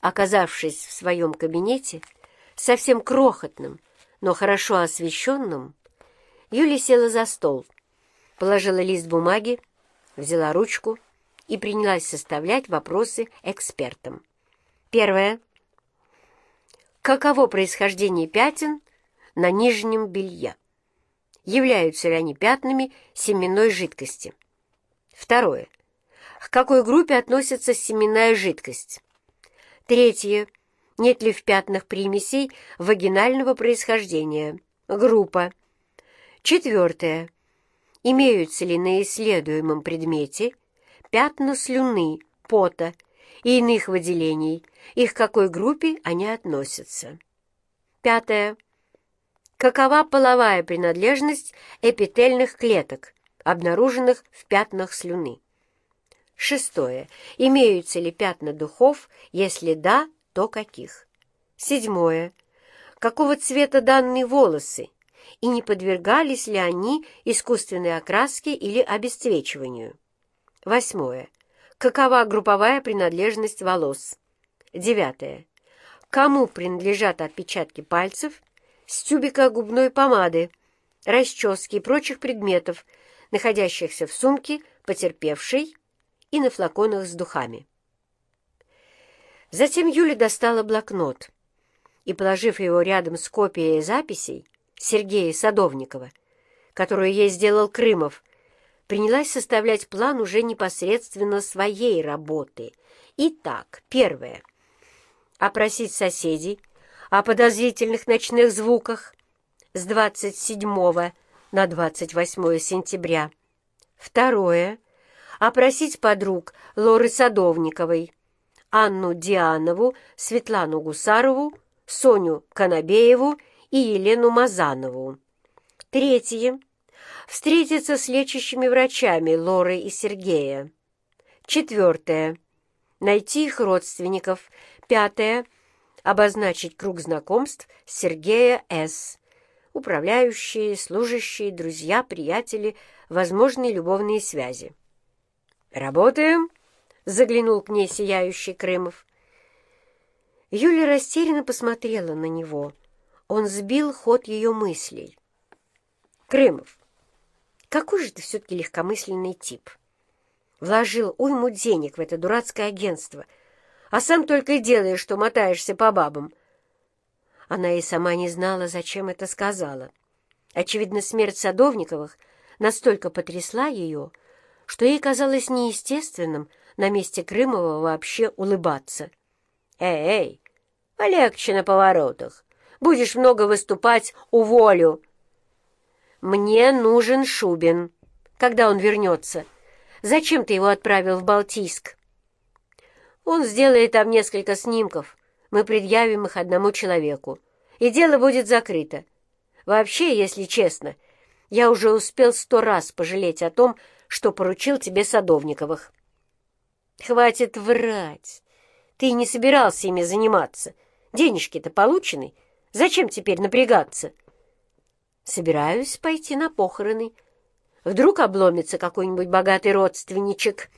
Оказавшись в своем кабинете, совсем крохотным, но хорошо освещенным, Юля села за стол, положила лист бумаги, взяла ручку и принялась составлять вопросы экспертам. Первое. Каково происхождение пятен на нижнем белье? Являются ли они пятнами семенной жидкости? Второе. К какой группе относится семенная жидкость? Третье. Нет ли в пятнах примесей вагинального происхождения? Группа. Четвертое. Имеются ли на исследуемом предмете пятна слюны, пота и иных выделений, и к какой группе они относятся? Пятое. Какова половая принадлежность эпительных клеток, обнаруженных в пятнах слюны? Шестое. Имеются ли пятна духов? Если да, то каких? Седьмое. Какого цвета данные волосы? И не подвергались ли они искусственной окраске или обесцвечиванию? Восьмое. Какова групповая принадлежность волос? Девятое. Кому принадлежат отпечатки пальцев с тюбика губной помады, расчески и прочих предметов, находящихся в сумке потерпевшей и на флаконах с духами. Затем Юля достала блокнот и, положив его рядом с копией записей Сергея Садовникова, которую ей сделал Крымов, принялась составлять план уже непосредственно своей работы. Итак, первое. Опросить соседей о подозрительных ночных звуках с 27 на 28 сентября. Второе опросить подруг Лоры Садовниковой, Анну Дианову, Светлану Гусарову, Соню Конобееву и Елену Мазанову. Третье. Встретиться с лечащими врачами Лоры и Сергея. Четвертое. Найти их родственников. Пятое. Обозначить круг знакомств Сергея С. Управляющие, служащие, друзья, приятели, возможные любовные связи. «Работаем?» — заглянул к ней сияющий Крымов. Юля растерянно посмотрела на него. Он сбил ход ее мыслей. «Крымов, какой же ты все-таки легкомысленный тип? Вложил уйму денег в это дурацкое агентство, а сам только и делаешь, что мотаешься по бабам». Она и сама не знала, зачем это сказала. Очевидно, смерть Садовниковых настолько потрясла ее, что ей казалось неестественным на месте Крымова вообще улыбаться. «Эй, эй, полегче на поворотах. Будешь много выступать, уволю». «Мне нужен Шубин. Когда он вернется? Зачем ты его отправил в Балтийск?» «Он сделает там несколько снимков. Мы предъявим их одному человеку, и дело будет закрыто. Вообще, если честно, я уже успел сто раз пожалеть о том, что поручил тебе Садовниковых. Хватит врать. Ты не собирался ими заниматься. Денежки-то получены. Зачем теперь напрягаться? Собираюсь пойти на похороны. Вдруг обломится какой-нибудь богатый родственничек,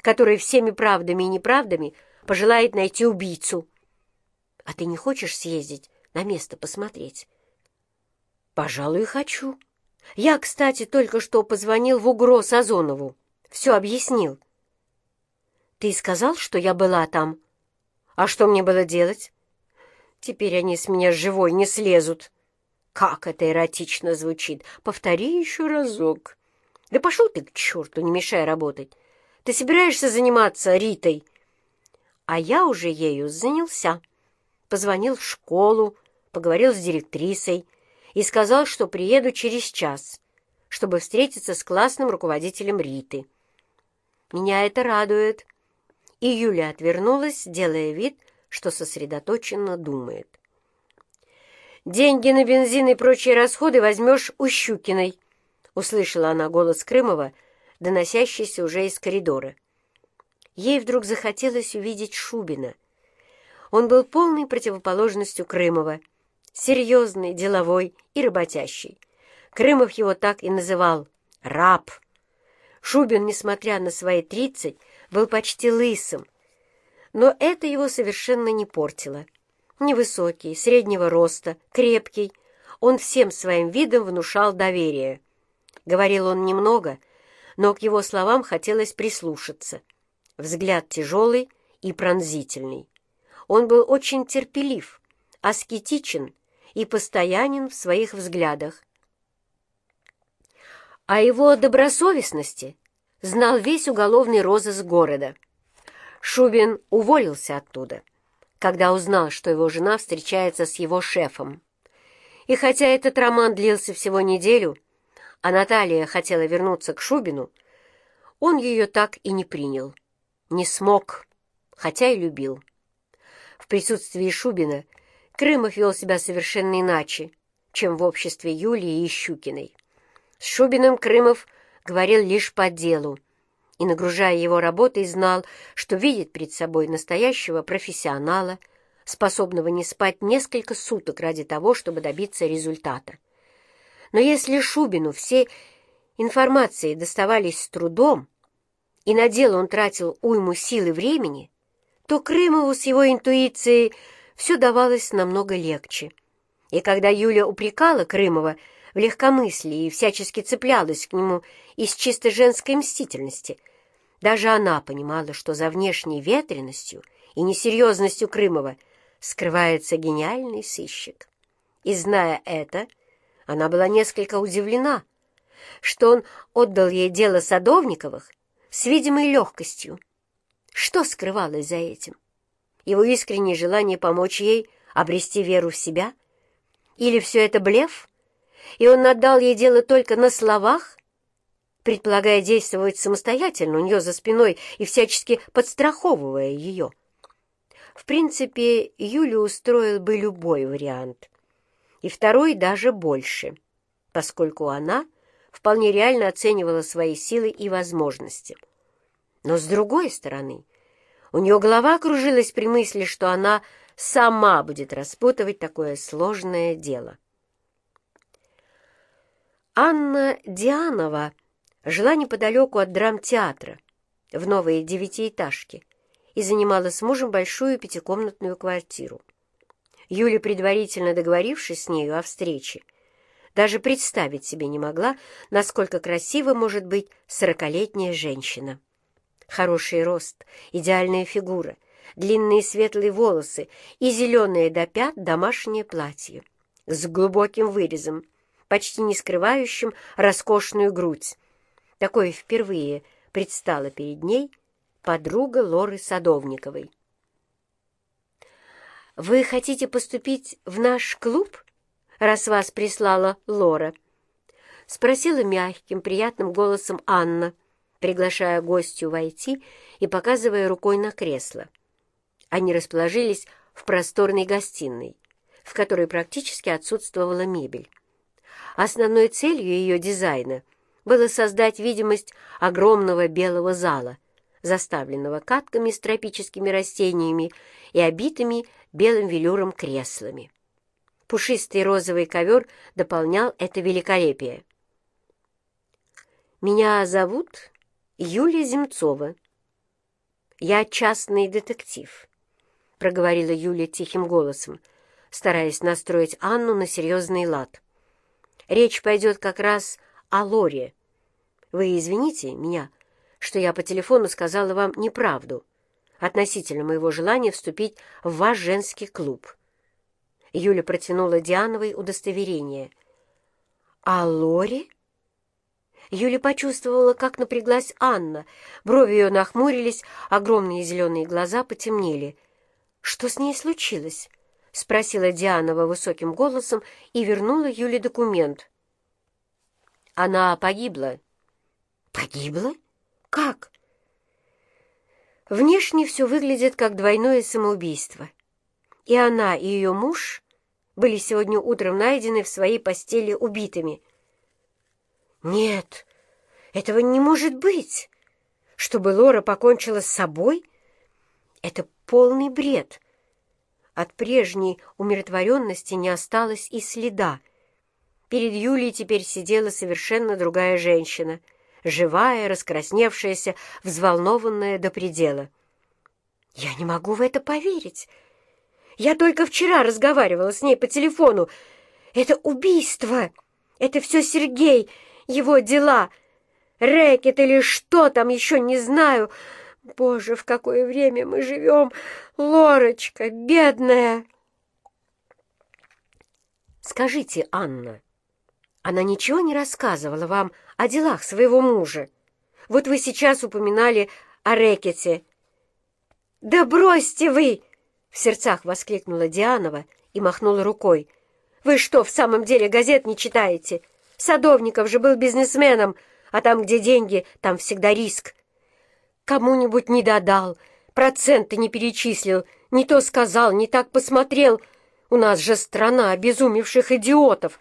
который всеми правдами и неправдами пожелает найти убийцу. А ты не хочешь съездить на место посмотреть? Пожалуй, хочу. Я, кстати, только что позвонил в УГРО Сазонову. Все объяснил. Ты сказал, что я была там? А что мне было делать? Теперь они с меня живой не слезут. Как это эротично звучит. Повтори еще разок. Да пошел ты к черту, не мешай работать. Ты собираешься заниматься Ритой? А я уже ею занялся. Позвонил в школу, поговорил с директрисой и сказал, что приеду через час, чтобы встретиться с классным руководителем Риты. Меня это радует. И Юля отвернулась, делая вид, что сосредоточенно думает. «Деньги на бензин и прочие расходы возьмешь у Щукиной», — услышала она голос Крымова, доносящийся уже из коридора. Ей вдруг захотелось увидеть Шубина. Он был полной противоположностью Крымова — серьезный, деловой и работящий. Крымов его так и называл «раб». Шубин, несмотря на свои тридцать, был почти лысым. Но это его совершенно не портило. Невысокий, среднего роста, крепкий, он всем своим видом внушал доверие. Говорил он немного, но к его словам хотелось прислушаться. Взгляд тяжелый и пронзительный. Он был очень терпелив, аскетичен и постоянен в своих взглядах. О его добросовестности знал весь уголовный розыск города. Шубин уволился оттуда, когда узнал, что его жена встречается с его шефом. И хотя этот роман длился всего неделю, а Наталья хотела вернуться к Шубину, он ее так и не принял. Не смог, хотя и любил. В присутствии Шубина Крымов вел себя совершенно иначе, чем в обществе Юлии и Щукиной. С Шубиным Крымов говорил лишь по делу, и, нагружая его работой, знал, что видит перед собой настоящего профессионала, способного не спать несколько суток ради того, чтобы добиться результата. Но если Шубину все информации доставались с трудом, и на дело он тратил уйму сил и времени, то Крымову с его интуицией все давалось намного легче. И когда Юля упрекала Крымова в легкомыслии и всячески цеплялась к нему из чисто женской мстительности, даже она понимала, что за внешней ветренностью и несерьезностью Крымова скрывается гениальный сыщик. И, зная это, она была несколько удивлена, что он отдал ей дело Садовниковых с видимой легкостью. Что скрывалось за этим? Его искреннее желание помочь ей обрести веру в себя? Или все это блеф, и он отдал ей дело только на словах, предполагая действовать самостоятельно у нее за спиной и всячески подстраховывая ее? В принципе, Юлю устроил бы любой вариант, и второй даже больше, поскольку она вполне реально оценивала свои силы и возможности. Но с другой стороны, у нее голова кружилась при мысли, что она сама будет распутывать такое сложное дело. Анна Дианова жила неподалеку от драмтеатра, в новой девятиэтажке, и занимала с мужем большую пятикомнатную квартиру. Юля, предварительно договорившись с нею о встрече, даже представить себе не могла, насколько красива может быть сорокалетняя женщина. Хороший рост, идеальная фигура, длинные светлые волосы и зеленое до пят домашнее платье с глубоким вырезом, почти не скрывающим роскошную грудь. Такое впервые предстала перед ней подруга Лоры Садовниковой. «Вы хотите поступить в наш клуб?» раз вас прислала Лора?» — спросила мягким, приятным голосом Анна, приглашая гостю войти и показывая рукой на кресло. Они расположились в просторной гостиной, в которой практически отсутствовала мебель. Основной целью ее дизайна было создать видимость огромного белого зала, заставленного катками с тропическими растениями и обитыми белым велюром креслами. Пушистый розовый ковер дополнял это великолепие. «Меня зовут Юлия Земцова. Я частный детектив», — проговорила Юля тихим голосом, стараясь настроить Анну на серьезный лад. «Речь пойдет как раз о Лоре. Вы извините меня, что я по телефону сказала вам неправду относительно моего желания вступить в ваш женский клуб». Юля протянула Диановой удостоверение. «А Лори?» Юля почувствовала, как напряглась Анна. Брови ее нахмурились, огромные зеленые глаза потемнели. «Что с ней случилось?» — спросила Дианова высоким голосом и вернула Юле документ. «Она погибла». «Погибла? Как?» Внешне все выглядит как двойное самоубийство. И она, и ее муж были сегодня утром найдены в своей постели убитыми. Нет, этого не может быть. Чтобы Лора покончила с собой? Это полный бред. От прежней умиротворенности не осталось и следа. Перед Юлией теперь сидела совершенно другая женщина, живая, раскрасневшаяся, взволнованная до предела. Я не могу в это поверить. Я только вчера разговаривала с ней по телефону. Это убийство. Это все Сергей, его дела. Рэкет или что там, еще не знаю. Боже, в какое время мы живем! Лорочка, бедная! Скажите, Анна, она ничего не рассказывала вам о делах своего мужа? Вот вы сейчас упоминали о рэкете. «Да бросьте вы!» — в сердцах воскликнула Дианова и махнула рукой. «Вы что, в самом деле газет не читаете? Садовников же был бизнесменом, а там, где деньги, там всегда риск. Кому-нибудь не додал, проценты не перечислил, не то сказал, не так посмотрел. У нас же страна обезумевших идиотов.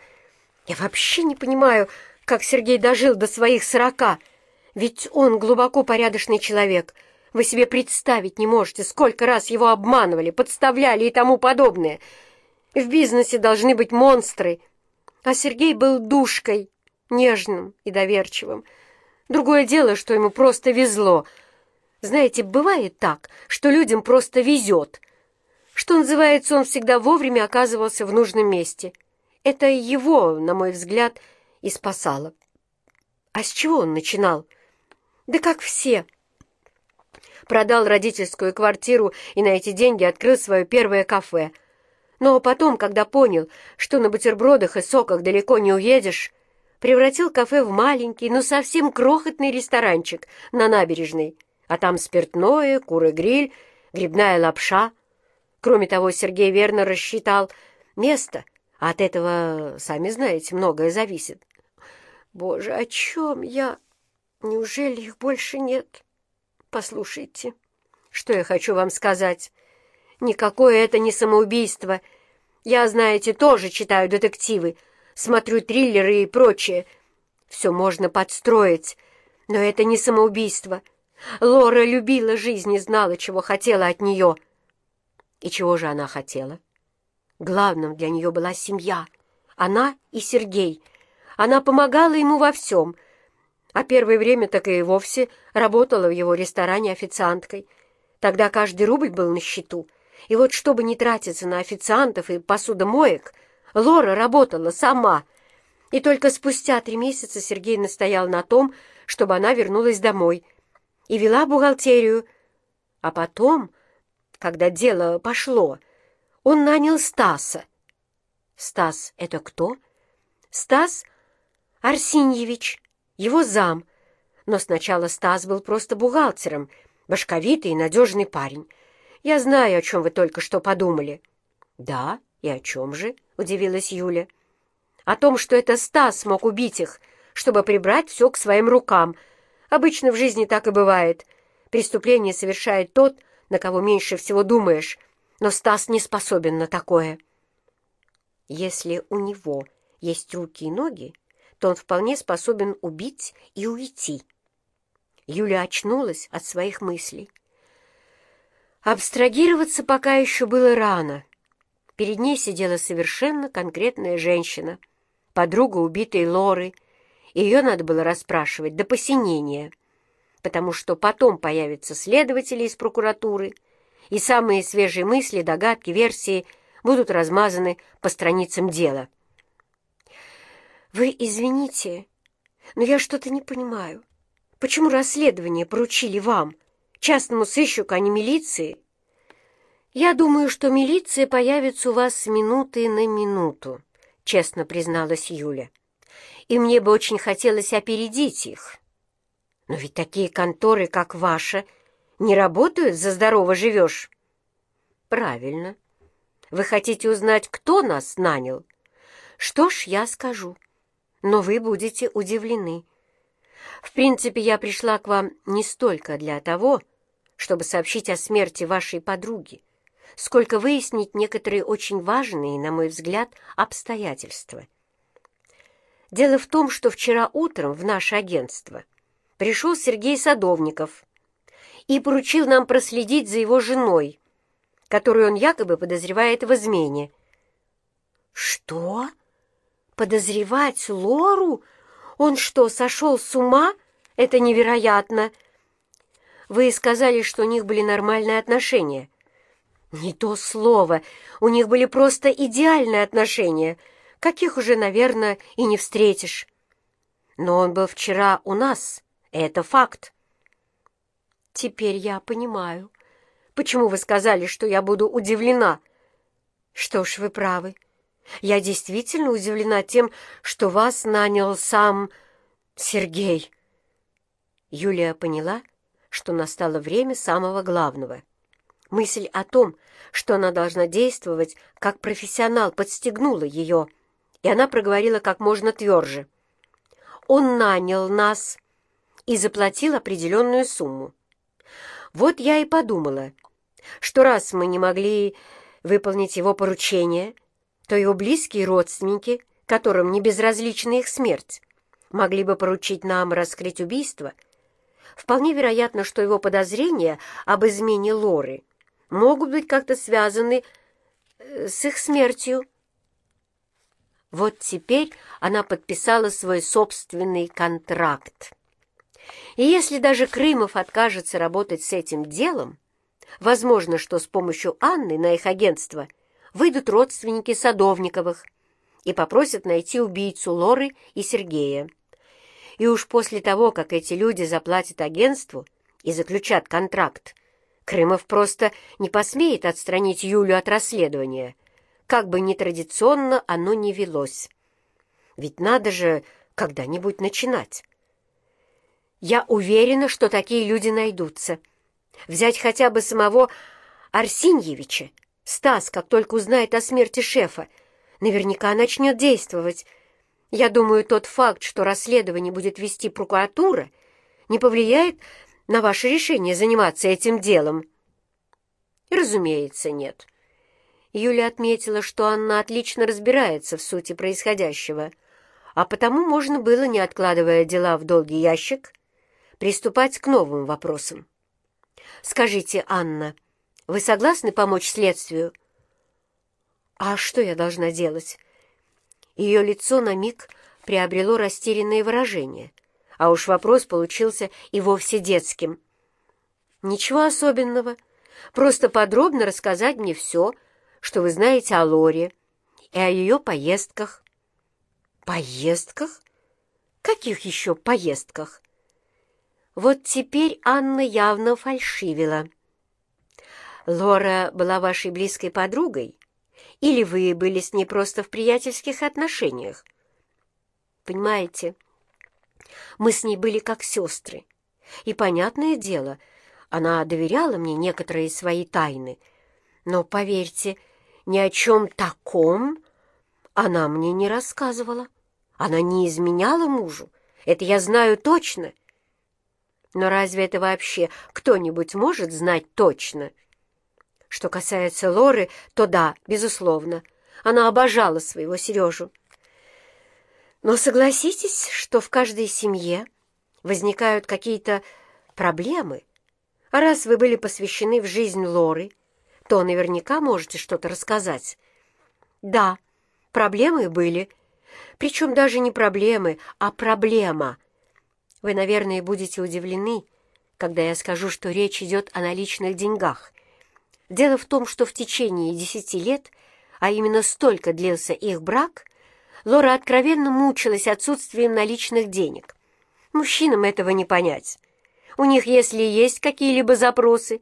Я вообще не понимаю, как Сергей дожил до своих сорока, ведь он глубоко порядочный человек. Вы себе представить не можете, сколько раз его обманывали, подставляли и тому подобное. В бизнесе должны быть монстры, а Сергей был душкой, нежным и доверчивым. Другое дело, что ему просто везло — знаете, бывает так, что людям просто везет. Что называется, он всегда вовремя оказывался в нужном месте. Это его, на мой взгляд, и спасало. А с чего он начинал? Да как все. Продал родительскую квартиру и на эти деньги открыл свое первое кафе. Но потом, когда понял, что на бутербродах и соках далеко не уедешь, превратил кафе в маленький, но совсем крохотный ресторанчик на набережной – а там спиртное, куры-гриль, грибная лапша. Кроме того, Сергей верно рассчитал место, от этого, сами знаете, многое зависит. Боже, о чем я? Неужели их больше нет? Послушайте, что я хочу вам сказать. Никакое это не самоубийство. Я, знаете, тоже читаю детективы, смотрю триллеры и прочее. Все можно подстроить, но это не самоубийство. Лора любила жизнь и знала, чего хотела от нее. И чего же она хотела? Главным для нее была семья. Она и Сергей. Она помогала ему во всем. А первое время так и вовсе работала в его ресторане официанткой. Тогда каждый рубль был на счету. И вот чтобы не тратиться на официантов и посудомоек, Лора работала сама. И только спустя три месяца Сергей настоял на том, чтобы она вернулась домой — и вела бухгалтерию. А потом, когда дело пошло, он нанял Стаса. Стас — это кто? Стас Арсеньевич, его зам. Но сначала Стас был просто бухгалтером, башковитый и надежный парень. Я знаю, о чем вы только что подумали. Да, и о чем же? — удивилась Юля. О том, что это Стас смог убить их, чтобы прибрать все к своим рукам — Обычно в жизни так и бывает. Преступление совершает тот, на кого меньше всего думаешь, но Стас не способен на такое. Если у него есть руки и ноги, то он вполне способен убить и уйти. Юля очнулась от своих мыслей. Абстрагироваться пока еще было рано. Перед ней сидела совершенно конкретная женщина, подруга убитой Лоры, ее надо было расспрашивать до посинения, потому что потом появятся следователи из прокуратуры, и самые свежие мысли, догадки, версии будут размазаны по страницам дела. «Вы извините, но я что-то не понимаю. Почему расследование поручили вам, частному сыщику, а не милиции?» «Я думаю, что милиция появится у вас с минуты на минуту», — честно призналась Юля и мне бы очень хотелось опередить их. Но ведь такие конторы, как ваша, не работают за здорово живешь. Правильно. Вы хотите узнать, кто нас нанял? Что ж, я скажу. Но вы будете удивлены. В принципе, я пришла к вам не столько для того, чтобы сообщить о смерти вашей подруги, сколько выяснить некоторые очень важные, на мой взгляд, обстоятельства. Дело в том, что вчера утром в наше агентство пришел Сергей Садовников и поручил нам проследить за его женой, которую он якобы подозревает в измене. «Что? Подозревать Лору? Он что, сошел с ума? Это невероятно!» Вы сказали, что у них были нормальные отношения. Не то слово. У них были просто идеальные отношения, каких уже, наверное, и не встретишь. Но он был вчера у нас. Это факт. Теперь я понимаю, почему вы сказали, что я буду удивлена. Что ж, вы правы. Я действительно удивлена тем, что вас нанял сам Сергей. Юлия поняла, что настало время самого главного. Мысль о том, что она должна действовать как профессионал, подстегнула ее, и она проговорила как можно тверже. «Он нанял нас и заплатил определенную сумму. Вот я и подумала, что раз мы не могли выполнить его поручение, то его близкие родственники, которым не безразлична их смерть, могли бы поручить нам раскрыть убийство. Вполне вероятно, что его подозрения об измене Лоры могут быть как-то связаны э, с их смертью. Вот теперь она подписала свой собственный контракт. И если даже Крымов откажется работать с этим делом, возможно, что с помощью Анны на их агентство – выйдут родственники Садовниковых и попросят найти убийцу Лоры и Сергея. И уж после того, как эти люди заплатят агентству и заключат контракт, Крымов просто не посмеет отстранить Юлю от расследования, как бы нетрадиционно оно ни велось. Ведь надо же когда-нибудь начинать. Я уверена, что такие люди найдутся. Взять хотя бы самого Арсеньевича. Стас, как только узнает о смерти шефа, наверняка начнет действовать. Я думаю, тот факт, что расследование будет вести прокуратура, не повлияет на ваше решение заниматься этим делом. Разумеется, нет. Юля отметила, что Анна отлично разбирается в сути происходящего, а потому можно было, не откладывая дела в долгий ящик, приступать к новым вопросам. «Скажите, Анна, — вы согласны помочь следствию?» «А что я должна делать?» Ее лицо на миг приобрело растерянное выражение, а уж вопрос получился и вовсе детским. «Ничего особенного. Просто подробно рассказать мне все, что вы знаете о Лоре и о ее поездках». «Поездках? Каких еще поездках?» Вот теперь Анна явно фальшивила. Лора была вашей близкой подругой? Или вы были с ней просто в приятельских отношениях? Понимаете, мы с ней были как сестры. И, понятное дело, она доверяла мне некоторые свои тайны. Но, поверьте, ни о чем таком она мне не рассказывала. Она не изменяла мужу. Это я знаю точно. Но разве это вообще кто-нибудь может знать точно?» Что касается Лоры, то да, безусловно, она обожала своего Сережу. Но согласитесь, что в каждой семье возникают какие-то проблемы. А раз вы были посвящены в жизнь Лоры, то наверняка можете что-то рассказать. Да, проблемы были. Причем даже не проблемы, а проблема. Вы, наверное, будете удивлены, когда я скажу, что речь идет о наличных деньгах. Дело в том, что в течение десяти лет, а именно столько длился их брак, Лора откровенно мучилась отсутствием наличных денег. Мужчинам этого не понять. У них, если есть какие-либо запросы,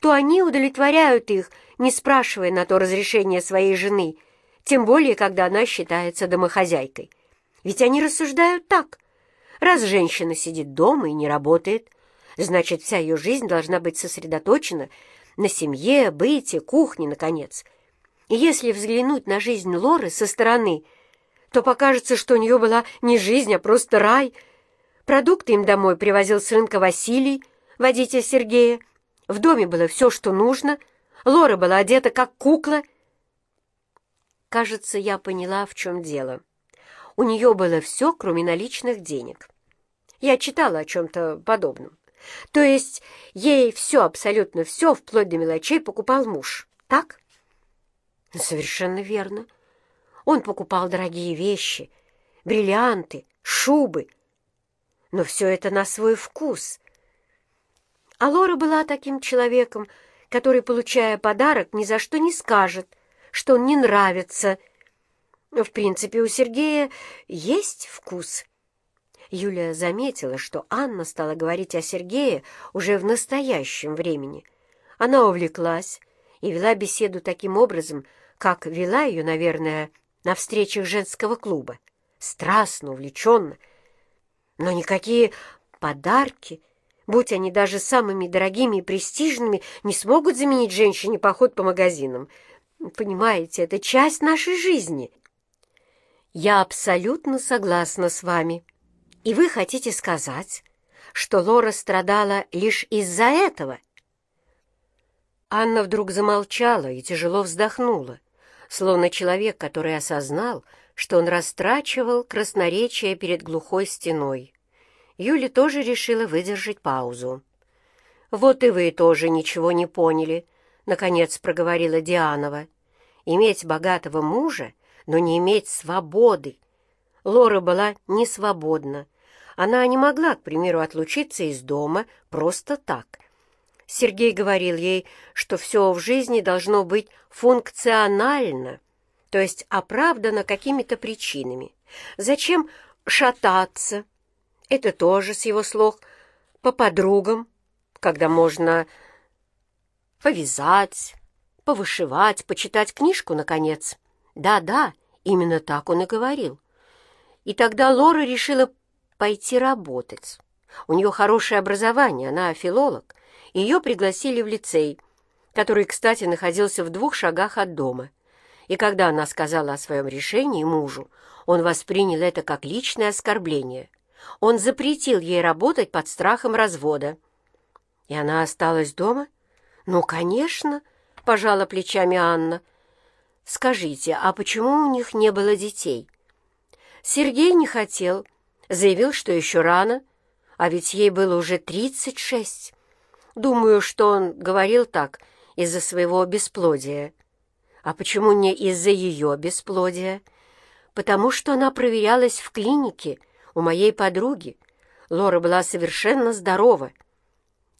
то они удовлетворяют их, не спрашивая на то разрешения своей жены, тем более, когда она считается домохозяйкой. Ведь они рассуждают так. Раз женщина сидит дома и не работает, значит, вся ее жизнь должна быть сосредоточена на семье, быте, кухне, наконец. И если взглянуть на жизнь Лоры со стороны, то покажется, что у нее была не жизнь, а просто рай. Продукты им домой привозил с рынка Василий, водитель Сергея. В доме было все, что нужно. Лора была одета как кукла. Кажется, я поняла, в чем дело. У нее было все, кроме наличных денег. Я читала о чем-то подобном. То есть ей все, абсолютно все, вплоть до мелочей, покупал муж, так? Совершенно верно. Он покупал дорогие вещи, бриллианты, шубы. Но все это на свой вкус. А Лора была таким человеком, который, получая подарок, ни за что не скажет, что он не нравится. В принципе, у Сергея есть вкус. Юлия заметила, что Анна стала говорить о Сергее уже в настоящем времени. Она увлеклась и вела беседу таким образом, как вела ее, наверное, на встречах женского клуба. Страстно, увлеченно. Но никакие подарки будь они даже самыми дорогими и престижными, не смогут заменить женщине поход по магазинам. Понимаете, это часть нашей жизни. Я абсолютно согласна с вами. И вы хотите сказать, что Лора страдала лишь из-за этого? Анна вдруг замолчала и тяжело вздохнула, словно человек, который осознал, что он растрачивал красноречие перед глухой стеной. Юля тоже решила выдержать паузу. «Вот и вы тоже ничего не поняли», — наконец проговорила Дианова. «Иметь богатого мужа, но не иметь свободы». Лора была не свободна. Она не могла, к примеру, отлучиться из дома просто так. Сергей говорил ей, что все в жизни должно быть функционально, то есть оправдано какими-то причинами. Зачем шататься, это тоже с его слов по подругам, когда можно повязать, повышивать, почитать книжку, наконец. Да-да, именно так он и говорил. И тогда Лора решила пойти работать. У нее хорошее образование, она филолог. Ее пригласили в лицей, который, кстати, находился в двух шагах от дома. И когда она сказала о своем решении мужу, он воспринял это как личное оскорбление. Он запретил ей работать под страхом развода. И она осталась дома? Ну, конечно, пожала плечами Анна. Скажите, а почему у них не было детей? Сергей не хотел, заявил, что еще рано, а ведь ей было уже тридцать шесть. Думаю, что он говорил так из-за своего бесплодия. А почему не из-за ее бесплодия? Потому что она проверялась в клинике у моей подруги Лора была совершенно здорова.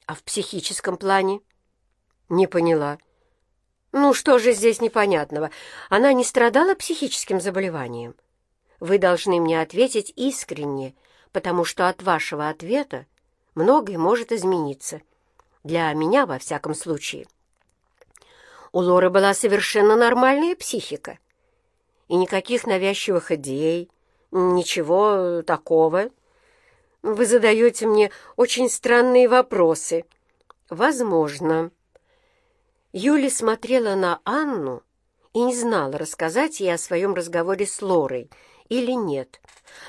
А в психическом плане? Не поняла. Ну, что же здесь непонятного? Она не страдала психическим заболеванием? Вы должны мне ответить искренне, потому что от вашего ответа многое может измениться. Для меня, во всяком случае. У Лоры была совершенно нормальная психика. И никаких навязчивых идей, «Ничего такого. Вы задаете мне очень странные вопросы. Возможно». Юля смотрела на Анну и не знала, рассказать ей о своем разговоре с Лорой или нет.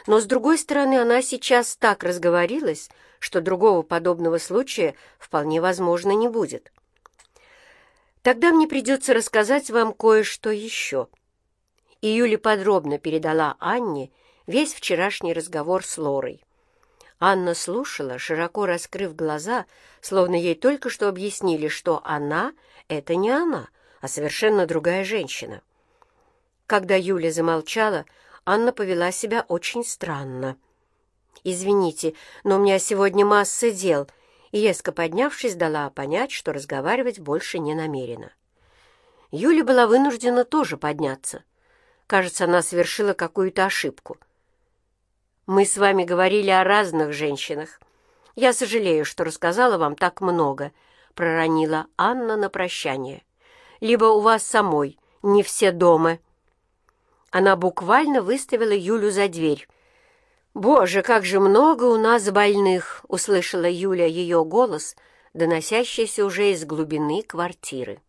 Но, с другой стороны, она сейчас так разговорилась, что другого подобного случая вполне возможно не будет. Тогда мне придется рассказать вам кое-что еще. И Юля подробно передала Анне весь вчерашний разговор с Лорой. Анна слушала, широко раскрыв глаза, словно ей только что объяснили, что она — это не она, а совершенно другая женщина. Когда Юля замолчала, Анна повела себя очень странно. «Извините, но у меня сегодня масса дел», и, резко поднявшись, дала понять, что разговаривать больше не намерена. Юля была вынуждена тоже подняться. Кажется, она совершила какую-то ошибку — мы с вами говорили о разных женщинах. Я сожалею, что рассказала вам так много, — проронила Анна на прощание. Либо у вас самой не все дома. Она буквально выставила Юлю за дверь. «Боже, как же много у нас больных!» — услышала Юля ее голос, доносящийся уже из глубины квартиры.